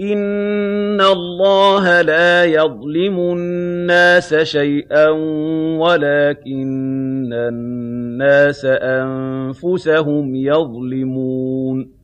إِنَّ اللَّهَ لَا يَظْلِمُ النَّاسَ شَيْئًا وَلَٰكِنَّ النَّاسَ أَنفُسَهُمْ يَظْلِمُونَ